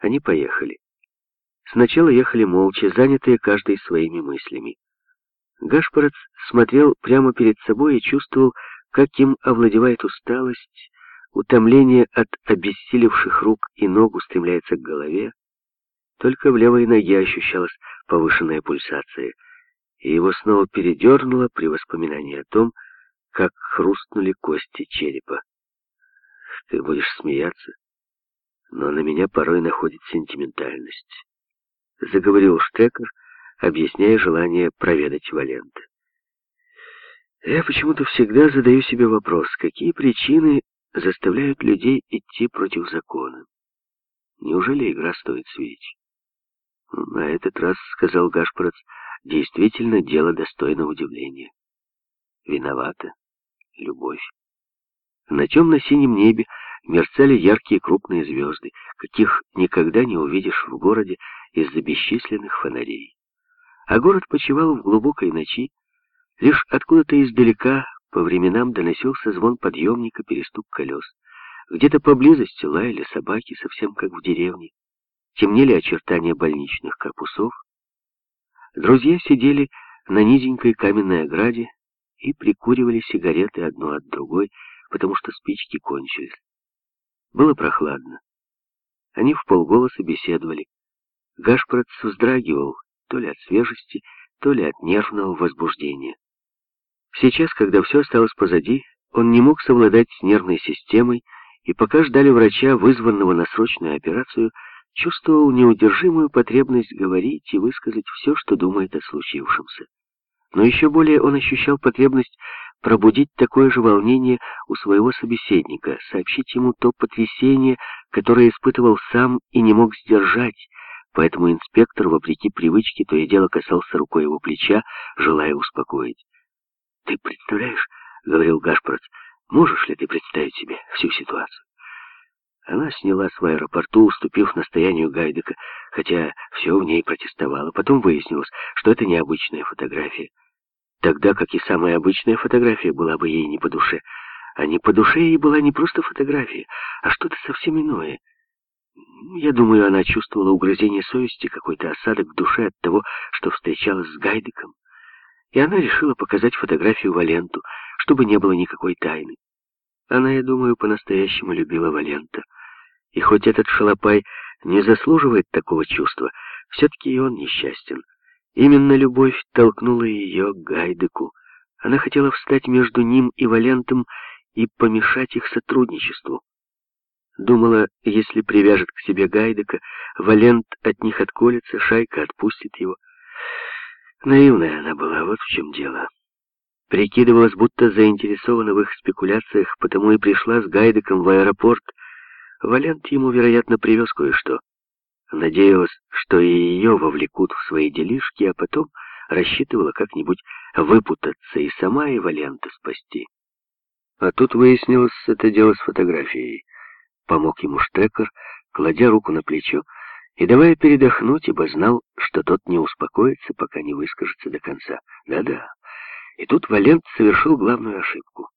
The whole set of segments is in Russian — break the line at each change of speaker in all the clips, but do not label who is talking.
Они поехали. Сначала ехали молча, занятые каждый своими мыслями. Гашпорец смотрел прямо перед собой и чувствовал, как им овладевает усталость, утомление от обессилевших рук и ног устремляется к голове. Только в левой ноге ощущалась повышенная пульсация, и его снова передернуло при воспоминании о том, как хрустнули кости черепа. Ты будешь смеяться, но на меня порой находит сентиментальность. Заговорил Штекер, объясняя желание проведать Валента. Я почему-то всегда задаю себе вопрос, какие причины заставляют людей идти против закона. Неужели игра стоит свеч? На этот раз, сказал Гашпорец, действительно дело достойно удивления. Виновата любовь. На темно-синем небе мерцали яркие крупные звезды, каких никогда не увидишь в городе из-за бесчисленных фонарей. А город почивал в глубокой ночи, лишь откуда-то издалека по временам доносился звон подъемника, перестук колес. Где-то поблизости лаяли собаки, совсем как в деревне. Темнели очертания больничных корпусов. Друзья сидели на низенькой каменной ограде и прикуривали сигареты одну от другой, потому что спички кончились. Было прохладно. Они в полголоса беседовали. Гашпорец вздрагивал то ли от свежести, то ли от нервного возбуждения. Сейчас, когда все осталось позади, он не мог совладать с нервной системой, и пока ждали врача, вызванного на срочную операцию, чувствовал неудержимую потребность говорить и высказать все, что думает о случившемся. Но еще более он ощущал потребность пробудить такое же волнение у своего собеседника, сообщить ему то потрясение, которое испытывал сам и не мог сдержать, поэтому инспектор, вопреки привычке, то и дело касался рукой его плеча, желая успокоить. «Ты представляешь, — говорил Гашпорец, — можешь ли ты представить себе всю ситуацию?» Она снялась в аэропорту, уступив настоянию Гайдека, хотя все в ней протестовало. Потом выяснилось, что это необычная фотография. Тогда как и самая обычная фотография была бы ей не по душе. А не по душе ей была не просто фотография, а что-то совсем иное. Я думаю, она чувствовала угрызение совести, какой-то осадок в душе от того, что встречалась с Гайдеком. И она решила показать фотографию Валенту, чтобы не было никакой тайны. Она, я думаю, по-настоящему любила Валента. И хоть этот шалопай не заслуживает такого чувства, все-таки и он несчастен. Именно любовь толкнула ее к Гайдеку. Она хотела встать между ним и Валентом и помешать их сотрудничеству. Думала, если привяжет к себе Гайдека, Валент от них отколется, шайка отпустит его. Наивная она была, вот в чем дело. Прикидывалась, будто заинтересована в их спекуляциях, потому и пришла с Гайдеком в аэропорт. Валент ему, вероятно, привез кое-что. Надеялась, что и ее вовлекут в свои делишки, а потом рассчитывала как-нибудь выпутаться и сама, и Валента спасти. А тут выяснилось это дело с фотографией. Помог ему Штекер, кладя руку на плечо, и давая передохнуть, ибо знал, что тот не успокоится, пока не выскажется до конца. Да-да. И тут Валент совершил главную ошибку.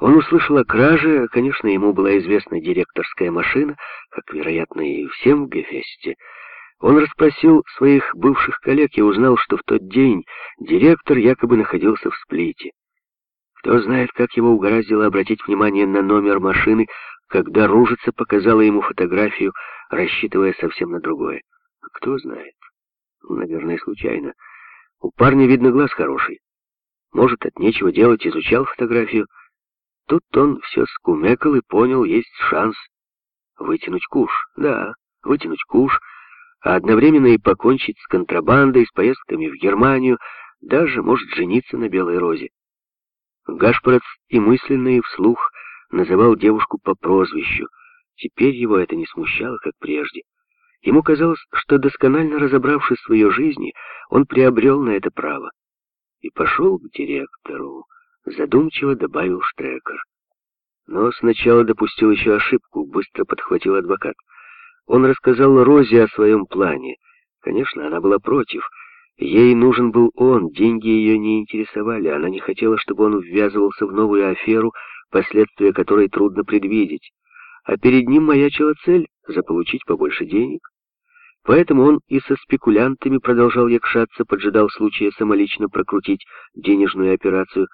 Он услышал о краже, конечно, ему была известна директорская машина, как, вероятно, и всем в Гефесте. Он расспросил своих бывших коллег и узнал, что в тот день директор якобы находился в сплите. Кто знает, как его угораздило обратить внимание на номер машины, когда ружица показала ему фотографию, рассчитывая совсем на другое. Кто знает. Наверное, случайно. У парня, видно, глаз хороший. Может, от нечего делать изучал фотографию, Тут он все скумекал и понял, есть шанс вытянуть куш. Да, вытянуть куш, а одновременно и покончить с контрабандой, с поездками в Германию, даже, может, жениться на Белой Розе. Гашпорец и мысленно, и вслух называл девушку по прозвищу. Теперь его это не смущало, как прежде. Ему казалось, что досконально разобравшись в своей жизни, он приобрел на это право. И пошел к директору задумчиво добавил Штрекер. Но сначала допустил еще ошибку, быстро подхватил адвокат. Он рассказал Розе о своем плане. Конечно, она была против. Ей нужен был он, деньги ее не интересовали. Она не хотела, чтобы он ввязывался в новую аферу, последствия которой трудно предвидеть. А перед ним маячила цель — заполучить побольше денег. Поэтому он и со спекулянтами продолжал якшаться, поджидал случая самолично прокрутить денежную операцию.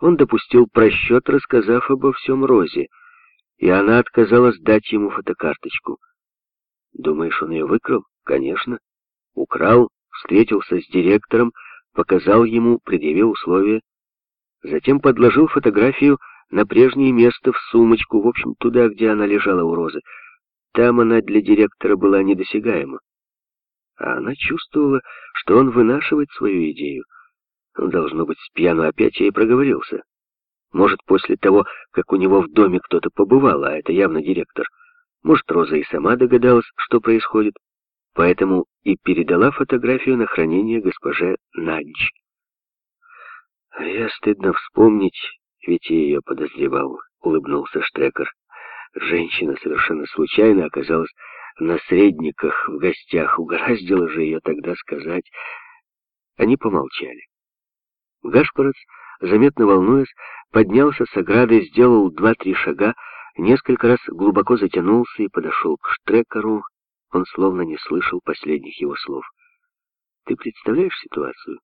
Он допустил просчет, рассказав обо всем Розе, и она отказалась дать ему фотокарточку. Думаешь, он ее выкрал? Конечно. Украл, встретился с директором, показал ему, предъявил условия. Затем подложил фотографию на прежнее место в сумочку, в общем, туда, где она лежала у Розы. Там она для директора была недосягаема. А она чувствовала, что он вынашивает свою идею. Должно быть, пьяну опять ей проговорился. Может, после того, как у него в доме кто-то побывал, а это явно директор. Может, Роза и сама догадалась, что происходит. Поэтому и передала фотографию на хранение госпоже Надж. А я стыдно вспомнить, ведь я ее подозревал, улыбнулся Штрекер. Женщина совершенно случайно оказалась на средниках в гостях. Угораздило же ее тогда сказать. Они помолчали. Гашпорец, заметно волнуясь, поднялся с ограды, сделал два-три шага, несколько раз глубоко затянулся и подошел к Штрекеру. Он словно не слышал последних его слов. «Ты представляешь ситуацию?»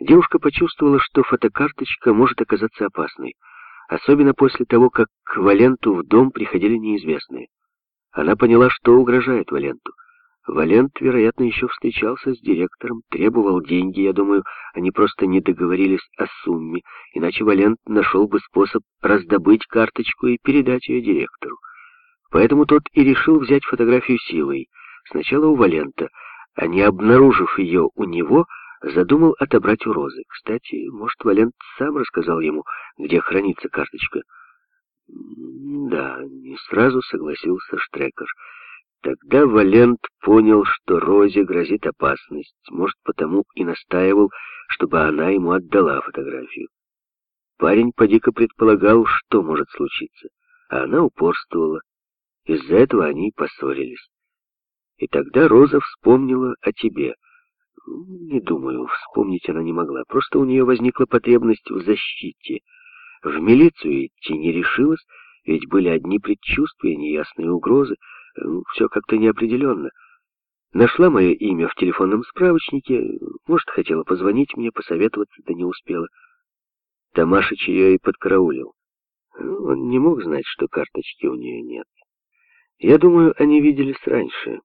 Девушка почувствовала, что фотокарточка может оказаться опасной, особенно после того, как к Валенту в дом приходили неизвестные. Она поняла, что угрожает Валенту. Валент, вероятно, еще встречался с директором, требовал деньги. Я думаю, они просто не договорились о сумме, иначе Валент нашел бы способ раздобыть карточку и передать ее директору. Поэтому тот и решил взять фотографию силой. Сначала у Валента, а не обнаружив ее у него, задумал отобрать у Розы. Кстати, может, Валент сам рассказал ему, где хранится карточка. Да, не сразу согласился Штрекер. Тогда Валент понял, что Розе грозит опасность, может, потому и настаивал, чтобы она ему отдала фотографию. Парень подико предполагал, что может случиться, а она упорствовала. Из-за этого они поссорились. И тогда Роза вспомнила о тебе. Не думаю, вспомнить она не могла. Просто у нее возникла потребность в защите. В милицию идти не решилась, ведь были одни предчувствия, неясные угрозы. Ну, все как-то неопределенно. Нашла мое имя в телефонном справочнике. Может, хотела позвонить мне, посоветоваться, да не успела. Тамашич ее и подкараулил. Ну, он не мог знать, что карточки у нее нет. Я думаю, они виделись раньше.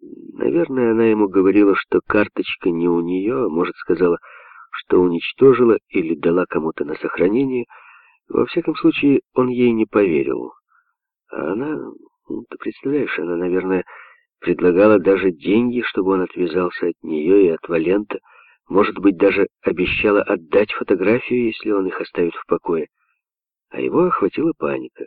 Наверное, она ему говорила, что карточка не у нее, а может, сказала, что уничтожила или дала кому-то на сохранение. Во всяком случае, он ей не поверил. А она, ты представляешь, она, наверное, предлагала даже деньги, чтобы он отвязался от нее и от Валента. Может быть, даже обещала отдать фотографию, если он их оставит в покое. А его охватила паника.